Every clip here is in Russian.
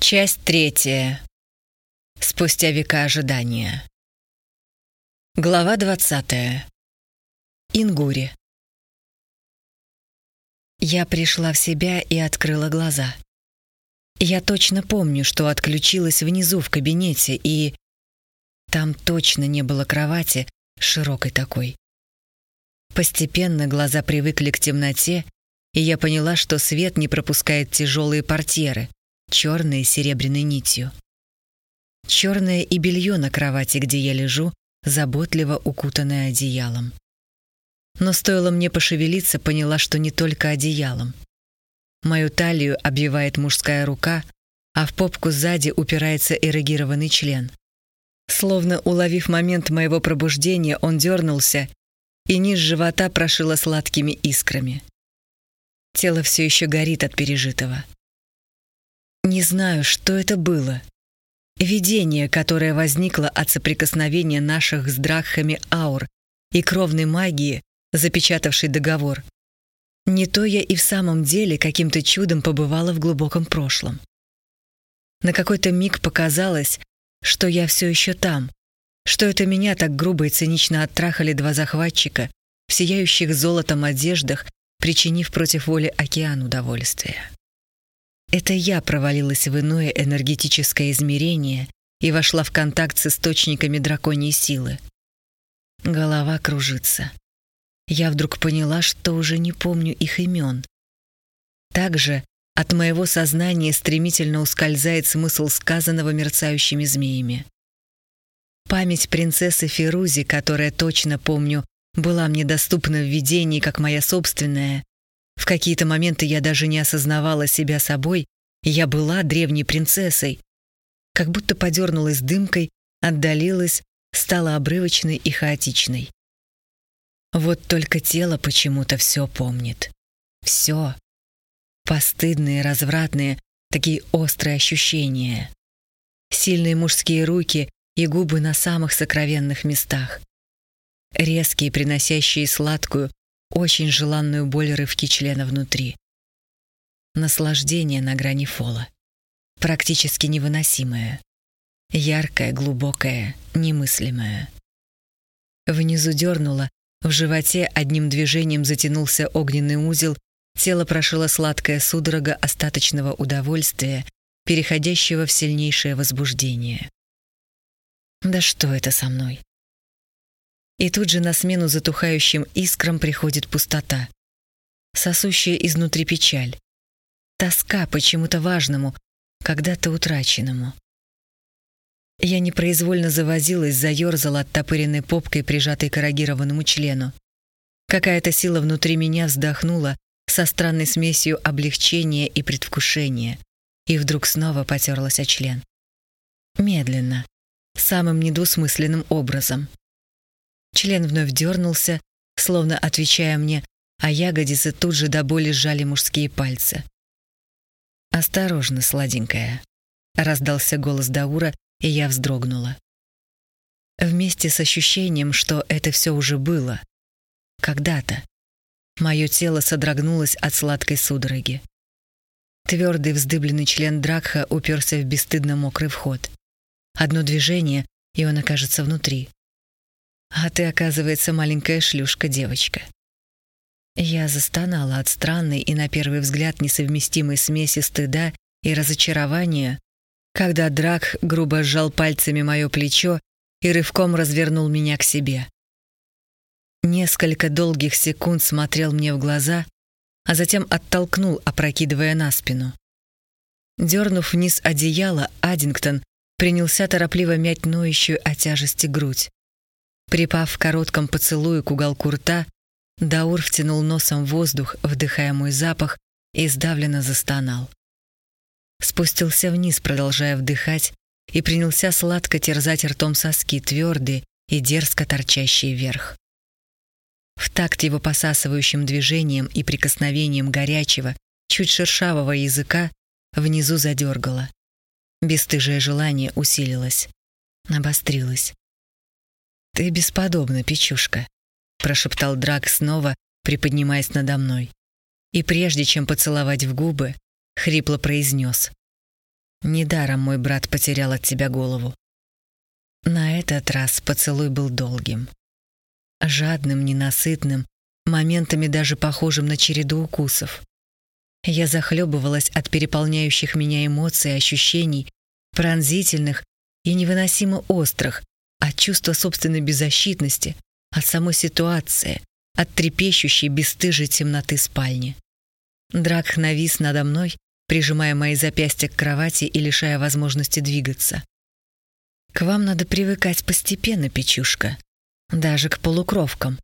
Часть третья. Спустя века ожидания. Глава двадцатая. Ингури. Я пришла в себя и открыла глаза. Я точно помню, что отключилась внизу в кабинете, и... Там точно не было кровати, широкой такой. Постепенно глаза привыкли к темноте, и я поняла, что свет не пропускает тяжелые портьеры — черной серебряной нитью. Черное и белье на кровати, где я лежу, заботливо укутанное одеялом. Но стоило мне пошевелиться, поняла, что не только одеялом. Мою талию обвивает мужская рука, а в попку сзади упирается эрегированный член. Словно уловив момент моего пробуждения, он дернулся, и низ живота прошило сладкими искрами. Тело все еще горит от пережитого. Не знаю, что это было. Видение, которое возникло от соприкосновения наших с драхами аур и кровной магии, запечатавшей договор. Не то я и в самом деле каким-то чудом побывала в глубоком прошлом. На какой-то миг показалось, что я все еще там, что это меня так грубо и цинично оттрахали два захватчика в сияющих золотом одеждах, причинив против воли океан удовольствия. Это я провалилась в иное энергетическое измерение и вошла в контакт с источниками драконьей силы. Голова кружится. Я вдруг поняла, что уже не помню их имен. Также от моего сознания стремительно ускользает смысл сказанного мерцающими змеями. Память принцессы Ферузи, которая точно помню, была мне доступна в видении как моя собственная, в какие-то моменты я даже не осознавала себя собой, я была древней принцессой. Как будто подернулась дымкой, отдалилась, стала обрывочной и хаотичной. Вот только тело почему-то все помнит. Все. Постыдные, развратные, такие острые ощущения. Сильные мужские руки и губы на самых сокровенных местах. Резкие, приносящие сладкую, очень желанную боль рывки члена внутри. Наслаждение на грани фола. Практически невыносимое. Яркое, глубокое, немыслимое. Внизу дернуло, в животе одним движением затянулся огненный узел, тело прошило сладкая судорога остаточного удовольствия, переходящего в сильнейшее возбуждение. Да что это со мной? И тут же на смену затухающим искрам приходит пустота. Сосущая изнутри печаль. Тоска почему-то важному, когда-то утраченному. Я непроизвольно завозилась, заерзала оттопыренной попкой, прижатой к эрогированному члену. Какая-то сила внутри меня вздохнула со странной смесью облегчения и предвкушения, и вдруг снова потерлась о член. Медленно, самым недвусмысленным образом. Член вновь дернулся, словно отвечая мне, а ягодицы тут же до боли сжали мужские пальцы. «Осторожно, сладенькая», — раздался голос Даура, и я вздрогнула. Вместе с ощущением, что это все уже было. Когда-то. Мое тело содрогнулось от сладкой судороги. Твердый вздыбленный член Дракха уперся в бесстыдно мокрый вход. Одно движение, и он окажется внутри. А ты, оказывается, маленькая шлюшка-девочка. Я застонала от странной и, на первый взгляд, несовместимой смеси стыда и разочарования, когда Драк грубо сжал пальцами мое плечо и рывком развернул меня к себе. Несколько долгих секунд смотрел мне в глаза, а затем оттолкнул, опрокидывая на спину. Дернув вниз одеяло, Аддингтон принялся торопливо мять ноющую от тяжести грудь. Припав в коротком поцелуе к уголку рта, Даур втянул носом воздух, вдыхая мой запах, и сдавленно застонал. Спустился вниз, продолжая вдыхать, и принялся сладко терзать ртом соски, твердые и дерзко торчащие вверх. В такт его посасывающим движением и прикосновением горячего, чуть шершавого языка внизу задергало. Бестыжее желание усилилось, обострилось. «Ты бесподобна, Печушка», — прошептал Драк снова, приподнимаясь надо мной. И прежде чем поцеловать в губы, хрипло произнес. Недаром мой брат потерял от тебя голову. На этот раз поцелуй был долгим. Жадным, ненасытным, моментами даже похожим на череду укусов. Я захлебывалась от переполняющих меня эмоций и ощущений, пронзительных и невыносимо острых, от чувства собственной беззащитности, от самой ситуации, от трепещущей бесстыжей темноты спальни. Драк навис надо мной, прижимая мои запястья к кровати и лишая возможности двигаться. «К вам надо привыкать постепенно, печушка, даже к полукровкам.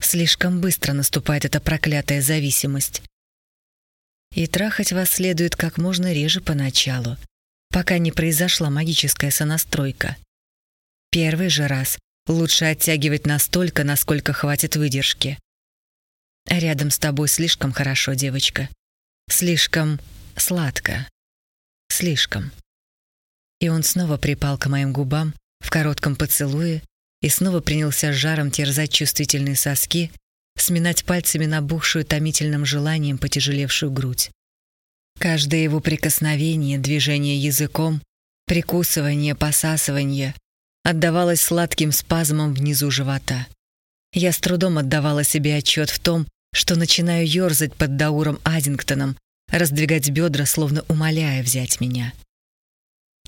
Слишком быстро наступает эта проклятая зависимость. И трахать вас следует как можно реже поначалу, пока не произошла магическая сонастройка. Первый же раз лучше оттягивать настолько, насколько хватит выдержки. Рядом с тобой слишком хорошо, девочка. Слишком сладко. Слишком. И он снова припал к моим губам в коротком поцелуе и снова принялся жаром терзать чувствительные соски, сминать пальцами набухшую томительным желанием потяжелевшую грудь. Каждое его прикосновение, движение языком, прикусывание, посасывание отдавалось сладким спазмом внизу живота. Я с трудом отдавала себе отчет в том, что начинаю ерзать под Дауром Аддингтоном, раздвигать бедра, словно умоляя взять меня.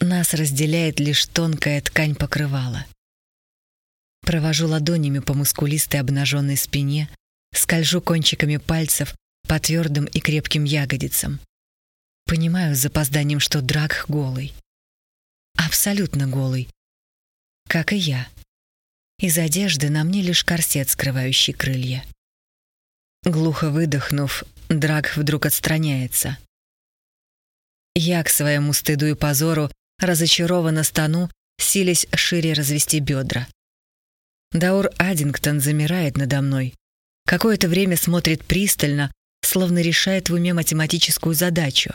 Нас разделяет лишь тонкая ткань покрывала. Провожу ладонями по мускулистой обнаженной спине, скольжу кончиками пальцев по твердым и крепким ягодицам. Понимаю с запозданием, что Драк голый. Абсолютно голый. Как и я. Из одежды на мне лишь корсет, скрывающий крылья. Глухо выдохнув, Драк вдруг отстраняется. Я к своему стыду и позору разочарованно стану, силясь шире развести бедра. Даур Аддингтон замирает надо мной. Какое-то время смотрит пристально, словно решает в уме математическую задачу.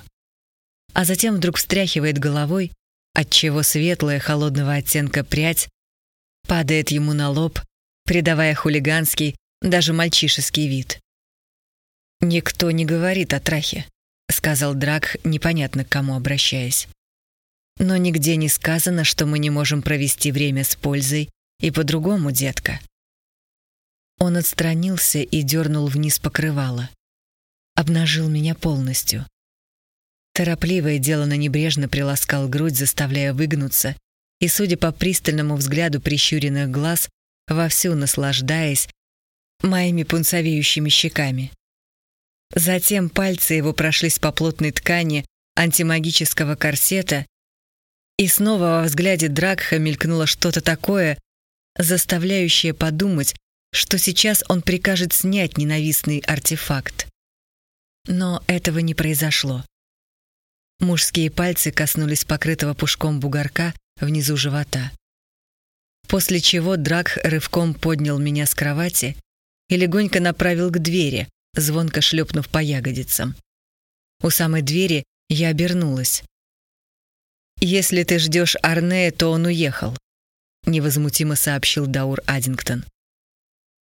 А затем вдруг встряхивает головой, отчего светлая холодного оттенка прядь падает ему на лоб, придавая хулиганский, даже мальчишеский вид. «Никто не говорит о трахе», — сказал Драк, непонятно к кому обращаясь. «Но нигде не сказано, что мы не можем провести время с пользой и по-другому, детка. Он отстранился и дернул вниз покрывало. Обнажил меня полностью. Торопливо и делано небрежно приласкал грудь, заставляя выгнуться, и, судя по пристальному взгляду прищуренных глаз, вовсю наслаждаясь моими пунцовеющими щеками. Затем пальцы его прошлись по плотной ткани антимагического корсета, и снова во взгляде Дракха мелькнуло что-то такое, заставляющее подумать, что сейчас он прикажет снять ненавистный артефакт. Но этого не произошло. Мужские пальцы коснулись покрытого пушком бугорка внизу живота. После чего Драк рывком поднял меня с кровати и легонько направил к двери, звонко шлепнув по ягодицам. У самой двери я обернулась. «Если ты ждешь Арне, то он уехал», — невозмутимо сообщил Даур Аддингтон.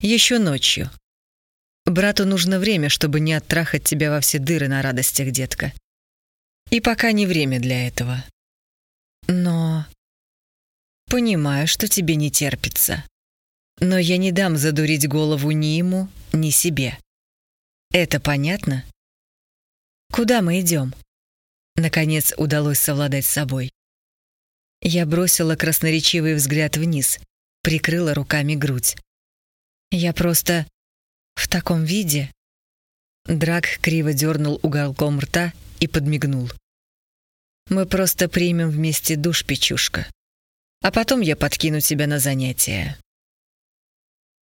«Еще ночью. Брату нужно время, чтобы не оттрахать тебя во все дыры на радостях, детка. И пока не время для этого. Но... Понимаю, что тебе не терпится. Но я не дам задурить голову ни ему, ни себе. Это понятно? Куда мы идем? Наконец удалось совладать с собой. Я бросила красноречивый взгляд вниз, прикрыла руками грудь. Я просто в таком виде. Драк криво дернул уголком рта и подмигнул. Мы просто примем вместе душ, печушка. А потом я подкину тебя на занятия.